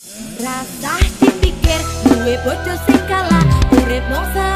Rasah dipikir, duwe bodoh sing kalah, urip mongsa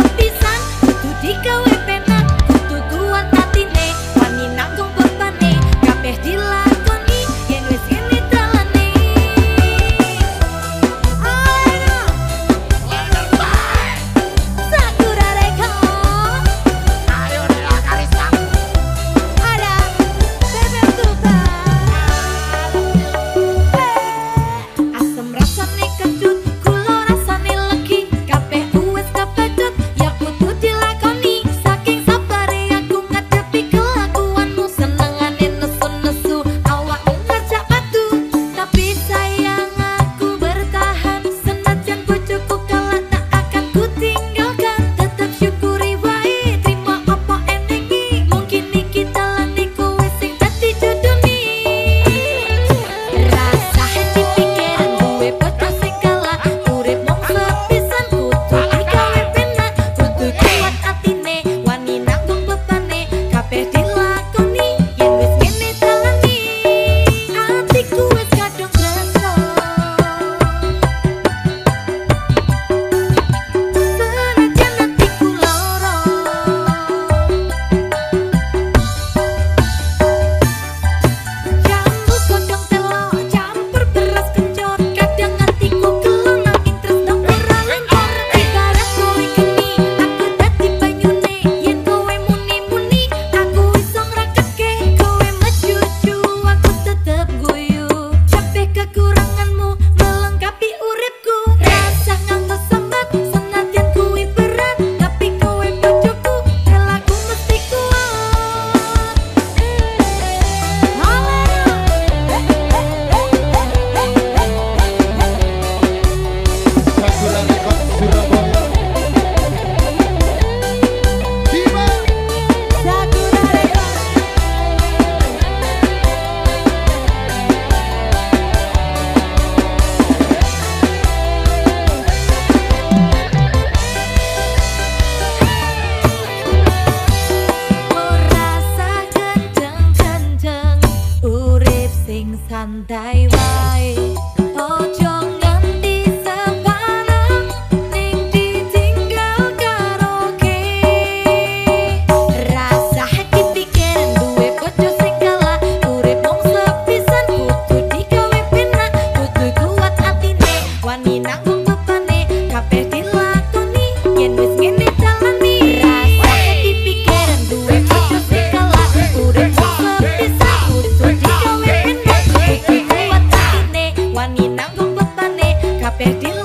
nunca perdi